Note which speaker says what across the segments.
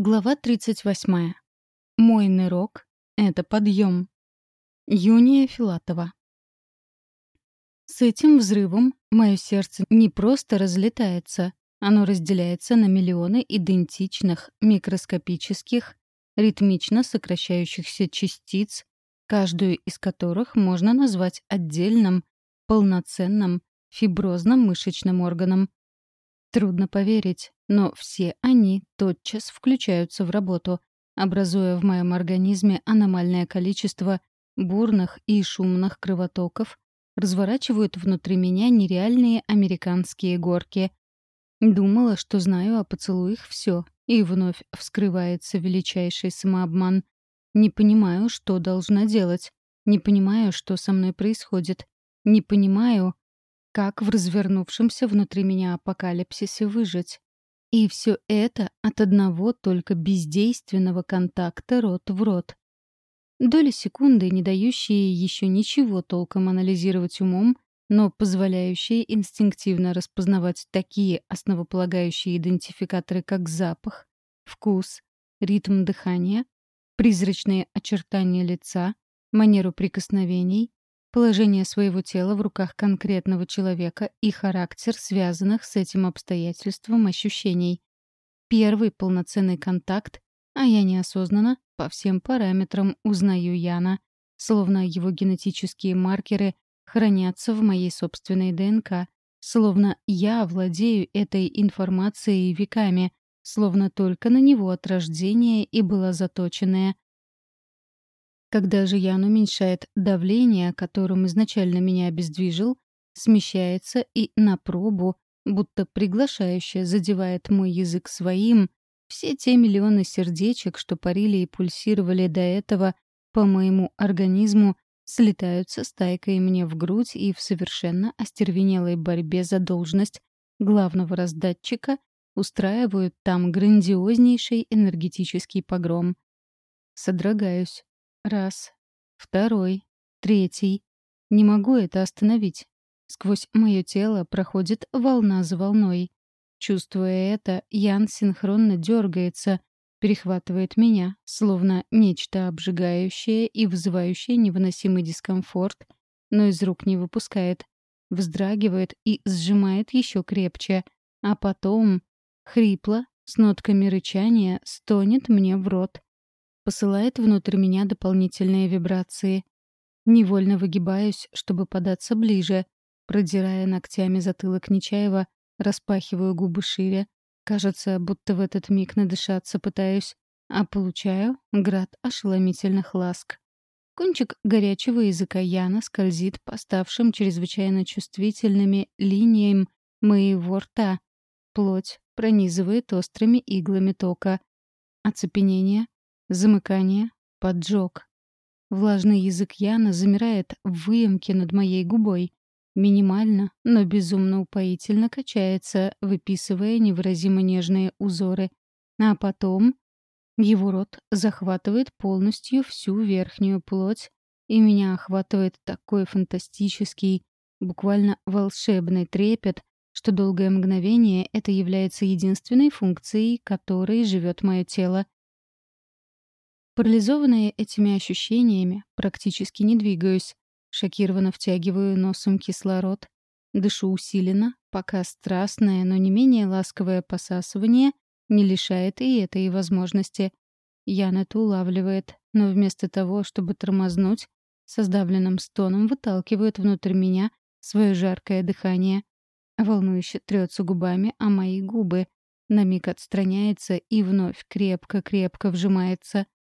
Speaker 1: Глава 38. Мой нырок — это подъем. Юния Филатова. С этим взрывом мое сердце не просто разлетается, оно разделяется на миллионы идентичных, микроскопических, ритмично сокращающихся частиц, каждую из которых можно назвать отдельным, полноценным, фиброзным мышечным органом. Трудно поверить, но все они тотчас включаются в работу, образуя в моем организме аномальное количество бурных и шумных кровотоков, разворачивают внутри меня нереальные американские горки. Думала, что знаю о поцелуях все, и вновь вскрывается величайший самообман. Не понимаю, что должна делать. Не понимаю, что со мной происходит. Не понимаю, как в развернувшемся внутри меня апокалипсисе выжить. И все это от одного только бездейственного контакта рот в рот. Доли секунды, не дающие еще ничего толком анализировать умом, но позволяющие инстинктивно распознавать такие основополагающие идентификаторы, как запах, вкус, ритм дыхания, призрачные очертания лица, манеру прикосновений, положение своего тела в руках конкретного человека и характер связанных с этим обстоятельством ощущений. Первый полноценный контакт, а я неосознанно по всем параметрам узнаю Яна, словно его генетические маркеры хранятся в моей собственной ДНК, словно я владею этой информацией веками, словно только на него от рождения и была заточенная — когда же Ян уменьшает давление, которым изначально меня обездвижил, смещается и на пробу, будто приглашающе задевает мой язык своим, все те миллионы сердечек, что парили и пульсировали до этого по моему организму, слетаются стайкой мне в грудь и в совершенно остервенелой борьбе за должность главного раздатчика устраивают там грандиознейший энергетический погром. Содрогаюсь. Раз. Второй. Третий. Не могу это остановить. Сквозь мое тело проходит волна за волной. Чувствуя это, Ян синхронно дергается, перехватывает меня, словно нечто обжигающее и вызывающее невыносимый дискомфорт, но из рук не выпускает. Вздрагивает и сжимает еще крепче, а потом, хрипло, с нотками рычания, стонет мне в рот посылает внутрь меня дополнительные вибрации. Невольно выгибаюсь, чтобы податься ближе. Продирая ногтями затылок Нечаева, распахиваю губы шире. Кажется, будто в этот миг надышаться пытаюсь, а получаю град ошеломительных ласк. Кончик горячего языка Яна скользит по ставшим чрезвычайно чувствительными линиям моего рта. Плоть пронизывает острыми иглами тока. Оцепенение, Замыкание, поджог. Влажный язык Яна замирает в выемке над моей губой. Минимально, но безумно упоительно качается, выписывая невыразимо нежные узоры. А потом его рот захватывает полностью всю верхнюю плоть, и меня охватывает такой фантастический, буквально волшебный трепет, что долгое мгновение это является единственной функцией, которой живет мое тело — Парализованная этими ощущениями, практически не двигаюсь. Шокированно втягиваю носом кислород. Дышу усиленно, пока страстное, но не менее ласковое посасывание не лишает и этой возможности. Ян это улавливает, но вместо того, чтобы тормознуть, со сдавленным стоном выталкивает внутрь меня свое жаркое дыхание. Волнующе трется губами о мои губы, на миг отстраняется и вновь крепко-крепко вжимается —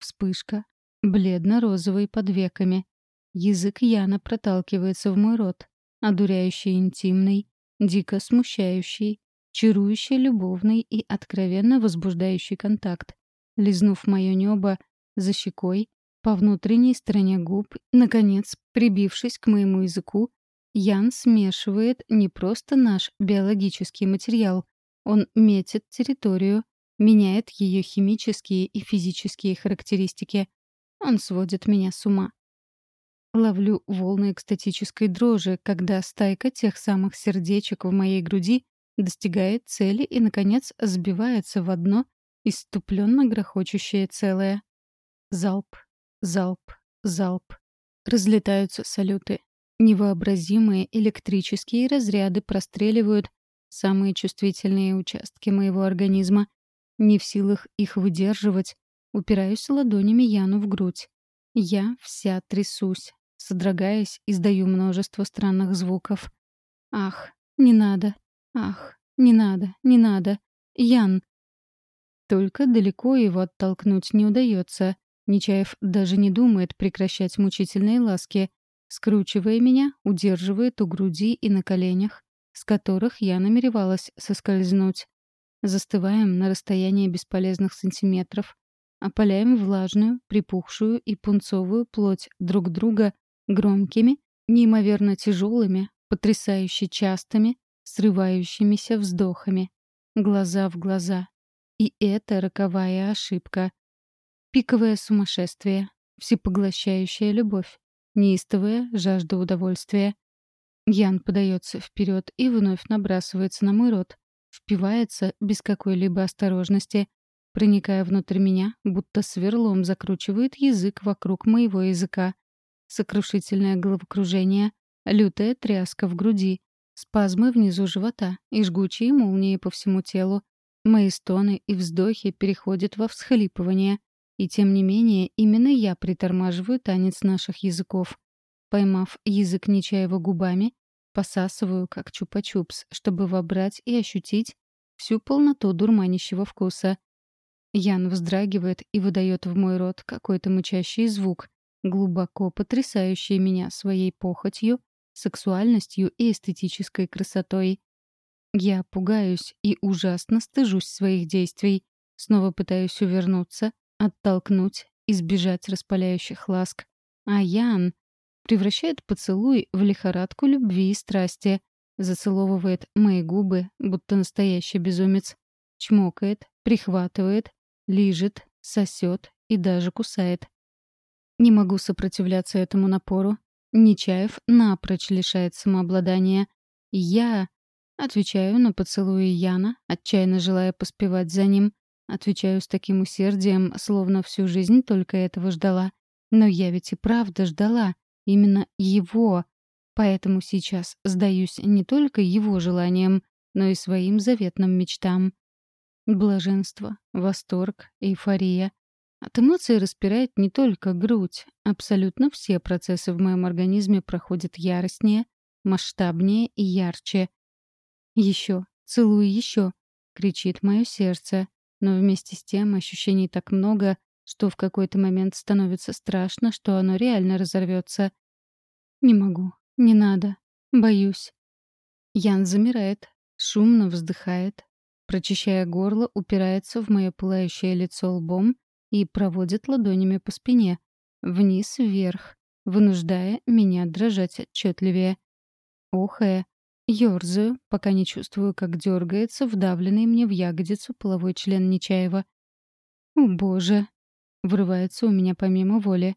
Speaker 1: Вспышка. Бледно-розовый под веками. Язык Яна проталкивается в мой рот. Одуряющий интимный, дико смущающий, чарующий любовный и откровенно возбуждающий контакт. Лизнув мое небо за щекой, по внутренней стороне губ, наконец, прибившись к моему языку, Ян смешивает не просто наш биологический материал, он метит территорию, меняет ее химические и физические характеристики. Он сводит меня с ума. Ловлю волны экстатической дрожи, когда стайка тех самых сердечек в моей груди достигает цели и, наконец, сбивается в одно иступленно грохочущее целое. Залп, залп, залп. Разлетаются салюты. Невообразимые электрические разряды простреливают самые чувствительные участки моего организма. Не в силах их выдерживать, упираюсь ладонями Яну в грудь. Я вся трясусь, содрогаясь, издаю множество странных звуков. Ах, не надо. Ах, не надо, не надо. Ян. Только далеко его оттолкнуть не удается. Нечаев даже не думает прекращать мучительные ласки. Скручивая меня, удерживает у груди и на коленях, с которых я намеревалась соскользнуть. Застываем на расстоянии бесполезных сантиметров. Опаляем влажную, припухшую и пунцовую плоть друг друга громкими, неимоверно тяжелыми, потрясающе частыми, срывающимися вздохами. Глаза в глаза. И это роковая ошибка. Пиковое сумасшествие, всепоглощающая любовь, неистовая жажда удовольствия. Ян подается вперед и вновь набрасывается на мой рот, впивается без какой-либо осторожности, проникая внутрь меня, будто сверлом закручивает язык вокруг моего языка. Сокрушительное головокружение, лютая тряска в груди, спазмы внизу живота и жгучие молнии по всему телу. Мои стоны и вздохи переходят во всхлипывание — и тем не менее, именно я притормаживаю танец наших языков. Поймав язык Нечаева губами, посасываю, как чупа-чупс, чтобы вобрать и ощутить всю полноту дурманящего вкуса. Ян вздрагивает и выдает в мой рот какой-то мычащий звук, глубоко потрясающий меня своей похотью, сексуальностью и эстетической красотой. Я пугаюсь и ужасно стыжусь своих действий, снова пытаюсь увернуться, оттолкнуть, избежать распаляющих ласк. А Ян превращает поцелуй в лихорадку любви и страсти, зацеловывает мои губы, будто настоящий безумец, чмокает, прихватывает, лижет, сосет и даже кусает. Не могу сопротивляться этому напору. Нечаев напрочь лишает самообладания. Я отвечаю на поцелуи Яна, отчаянно желая поспевать за ним. Отвечаю с таким усердием, словно всю жизнь только этого ждала. Но я ведь и правда ждала. Именно его. Поэтому сейчас сдаюсь не только его желаниям, но и своим заветным мечтам. Блаженство, восторг, эйфория. От эмоций распирает не только грудь. Абсолютно все процессы в моем организме проходят яростнее, масштабнее и ярче. «Еще, целуй еще!» — кричит мое сердце. Но вместе с тем ощущений так много, что в какой-то момент становится страшно, что оно реально разорвется. Не могу, не надо, боюсь. Ян замирает, шумно вздыхает, прочищая горло, упирается в мое пылающее лицо лбом и проводит ладонями по спине, вниз-вверх, вынуждая меня дрожать отчетливее. Охая, Ёрзаю, пока не чувствую, как дергается вдавленный мне в ягодицу половой член Нечаева. «О, боже!» — вырывается у меня помимо воли.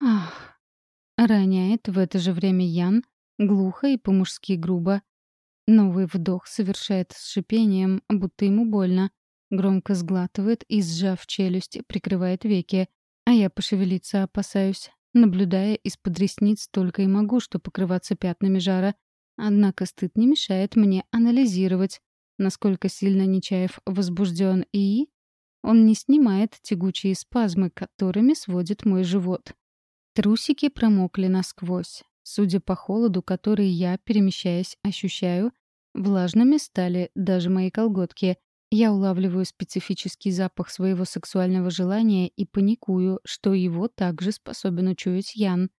Speaker 1: «Ах!» — роняет в это же время Ян, глухо и по-мужски грубо. Новый вдох совершает с шипением, будто ему больно. Громко сглатывает и, сжав челюсти, прикрывает веки. А я пошевелиться опасаюсь. Наблюдая из-под ресниц только и могу, что покрываться пятнами жара. Однако стыд не мешает мне анализировать, насколько сильно Нечаев возбужден и... Он не снимает тягучие спазмы, которыми сводит мой живот. Трусики промокли насквозь. Судя по холоду, который я, перемещаясь, ощущаю, влажными стали даже мои колготки. Я улавливаю специфический запах своего сексуального желания и паникую, что его также способен учуять Ян.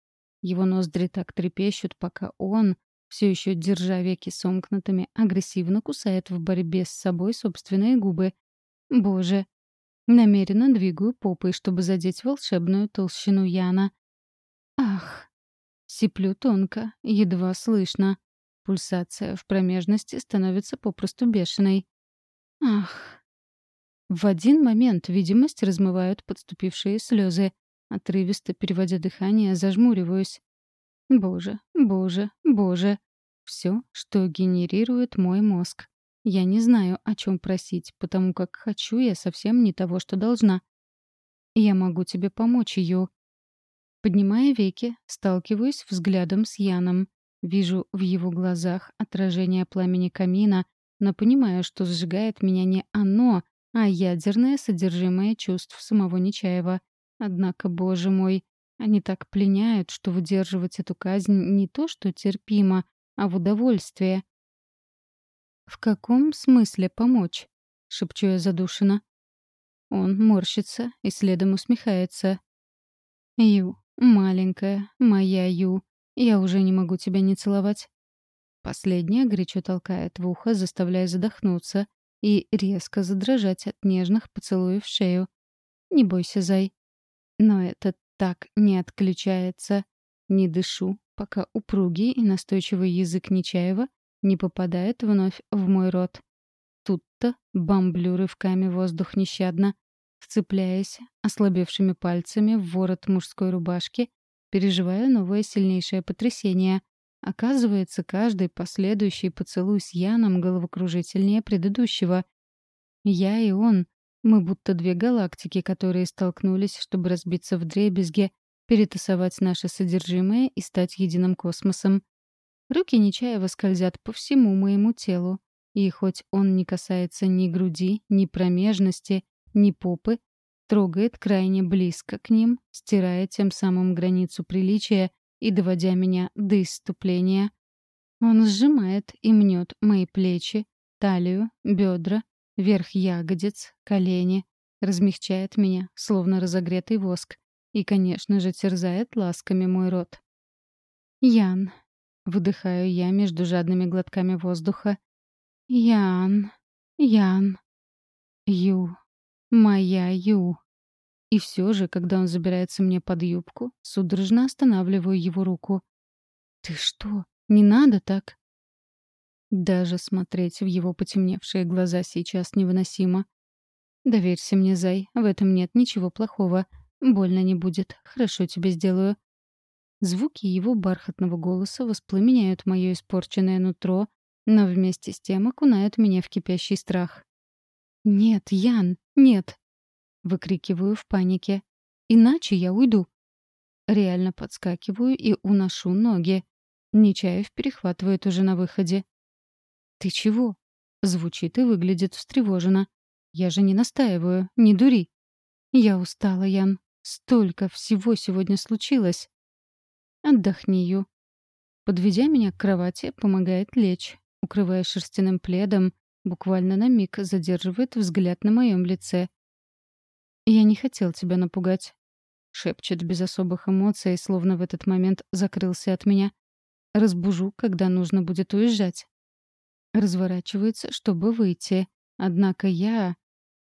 Speaker 1: Его ноздри так трепещут, пока он, все еще держа веки сомкнутыми, агрессивно кусает в борьбе с собой собственные губы. Боже. Намеренно двигаю попой, чтобы задеть волшебную толщину Яна. Ах. Сиплю тонко, едва слышно. Пульсация в промежности становится попросту бешеной. Ах. В один момент видимость размывают подступившие слезы. Отрывисто переводя дыхание, зажмуриваюсь. Боже, боже, боже. Все, что генерирует мой мозг. Я не знаю, о чем просить, потому как хочу я совсем не того, что должна. Я могу тебе помочь, Ю. Поднимая веки, сталкиваюсь взглядом с Яном. Вижу в его глазах отражение пламени камина, но понимаю, что сжигает меня не оно, а ядерное содержимое чувств самого Нечаева. Однако, боже мой, они так пленяют, что выдерживать эту казнь не то что терпимо, а в удовольствие. «В каком смысле помочь?» — шепчу я задушенно. Он морщится и следом усмехается. «Ю, маленькая, моя Ю, я уже не могу тебя не целовать». Последняя горячо толкает в ухо, заставляя задохнуться и резко задрожать от нежных поцелуев в шею. «Не бойся, зай». Но это так не отключается. Не дышу, пока упругий и настойчивый язык Нечаева не попадает вновь в мой рот. Тут-то бомблю рывками воздух нещадно, вцепляясь ослабевшими пальцами в ворот мужской рубашки, переживая новое сильнейшее потрясение. Оказывается, каждый последующий поцелуй с Яном головокружительнее предыдущего. Я и он, мы будто две галактики, которые столкнулись, чтобы разбиться в дребезге, перетасовать наше содержимое и стать единым космосом. Руки Нечаева скользят по всему моему телу, и хоть он не касается ни груди, ни промежности, ни попы, трогает крайне близко к ним, стирая тем самым границу приличия и доводя меня до исступления. Он сжимает и мнет мои плечи, талию, бедра, верх ягодиц, колени, размягчает меня, словно разогретый воск, и, конечно же, терзает ласками мой рот. Ян, Выдыхаю я между жадными глотками воздуха. Ян, Ян, Ю, моя Ю. И все же, когда он забирается мне под юбку, судорожно останавливаю его руку. «Ты что? Не надо так!» Даже смотреть в его потемневшие глаза сейчас невыносимо. «Доверься мне, Зай, в этом нет ничего плохого. Больно не будет. Хорошо тебе сделаю. Звуки его бархатного голоса воспламеняют мое испорченное нутро, но вместе с тем окунают меня в кипящий страх. «Нет, Ян, нет!» — выкрикиваю в панике. «Иначе я уйду!» Реально подскакиваю и уношу ноги. Нечаев перехватывает уже на выходе. «Ты чего?» — звучит и выглядит встревоженно. «Я же не настаиваю, не дури!» «Я устала, Ян. Столько всего сегодня случилось!» Отдохни, Ю. Подведя меня к кровати, помогает лечь, укрывая шерстяным пледом, буквально на миг задерживает взгляд на моем лице. «Я не хотел тебя напугать», — шепчет без особых эмоций, словно в этот момент закрылся от меня. «Разбужу, когда нужно будет уезжать». Разворачивается, чтобы выйти. Однако я,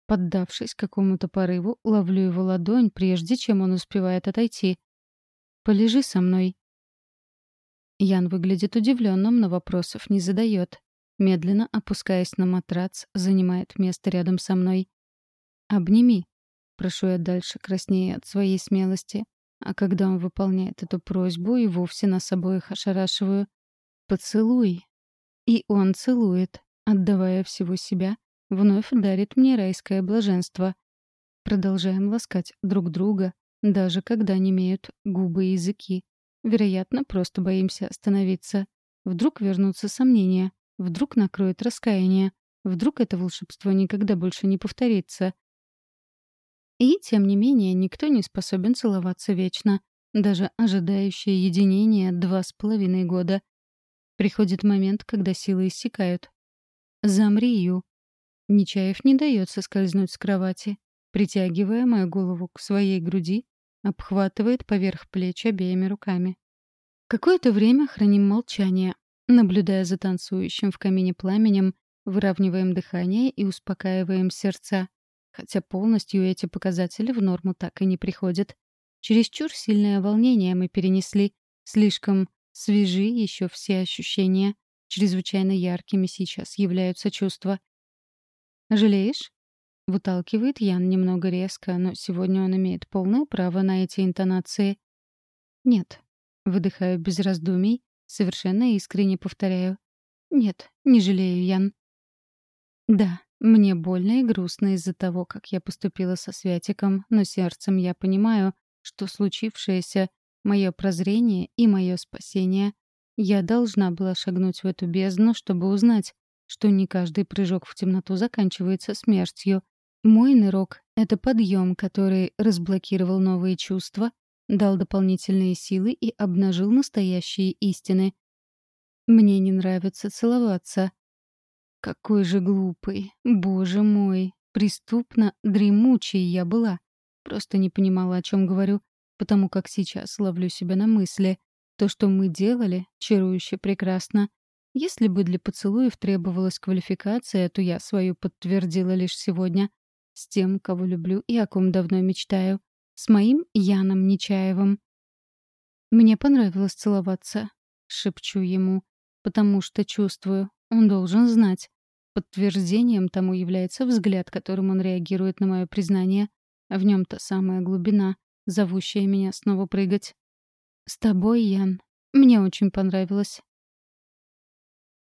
Speaker 1: поддавшись какому-то порыву, ловлю его ладонь, прежде чем он успевает отойти. Полежи со мной». Ян выглядит удивленным, но вопросов не задает. Медленно опускаясь на матрац, занимает место рядом со мной. «Обними», — прошу я дальше, краснее от своей смелости. А когда он выполняет эту просьбу, и вовсе нас обоих ошарашиваю. «Поцелуй». И он целует, отдавая всего себя, вновь дарит мне райское блаженство. Продолжаем ласкать друг друга, даже когда не имеют губы и языки. Вероятно, просто боимся остановиться. Вдруг вернутся сомнения, вдруг накроет раскаяние, вдруг это волшебство никогда больше не повторится. И, тем не менее, никто не способен целоваться вечно, даже ожидающие единения два с половиной года. Приходит момент, когда силы иссякают. «Замри, Ю». Нечаев не дает соскользнуть с кровати притягивая мою голову к своей груди, обхватывает поверх плеч обеими руками. Какое-то время храним молчание, наблюдая за танцующим в камине пламенем, выравниваем дыхание и успокаиваем сердца, хотя полностью эти показатели в норму так и не приходят. Чересчур сильное волнение мы перенесли, слишком свежи еще все ощущения, чрезвычайно яркими сейчас являются чувства. «Жалеешь?» Выталкивает Ян немного резко, но сегодня он имеет полное право на эти интонации. «Нет». Выдыхаю без раздумий, совершенно искренне повторяю. «Нет, не жалею, Ян». Да, мне больно и грустно из-за того, как я поступила со Святиком, но сердцем я понимаю, что случившееся — мое прозрение и мое спасение. Я должна была шагнуть в эту бездну, чтобы узнать, что не каждый прыжок в темноту заканчивается смертью. Мой нырок — это подъем, который разблокировал новые чувства, дал дополнительные силы и обнажил настоящие истины. Мне не нравится целоваться. Какой же глупый, боже мой, преступно дремучей я была. Просто не понимала, о чем говорю, потому как сейчас ловлю себя на мысли. То, что мы делали, чарующе прекрасно. Если бы для поцелуев требовалась квалификация, то я свою подтвердила лишь сегодня. С тем, кого люблю и о ком давно мечтаю. С моим Яном Нечаевым. «Мне понравилось целоваться», — шепчу ему, «потому что чувствую, он должен знать. Подтверждением тому является взгляд, которым он реагирует на мое признание. В нем та самая глубина, зовущая меня снова прыгать. «С тобой, Ян. Мне очень понравилось.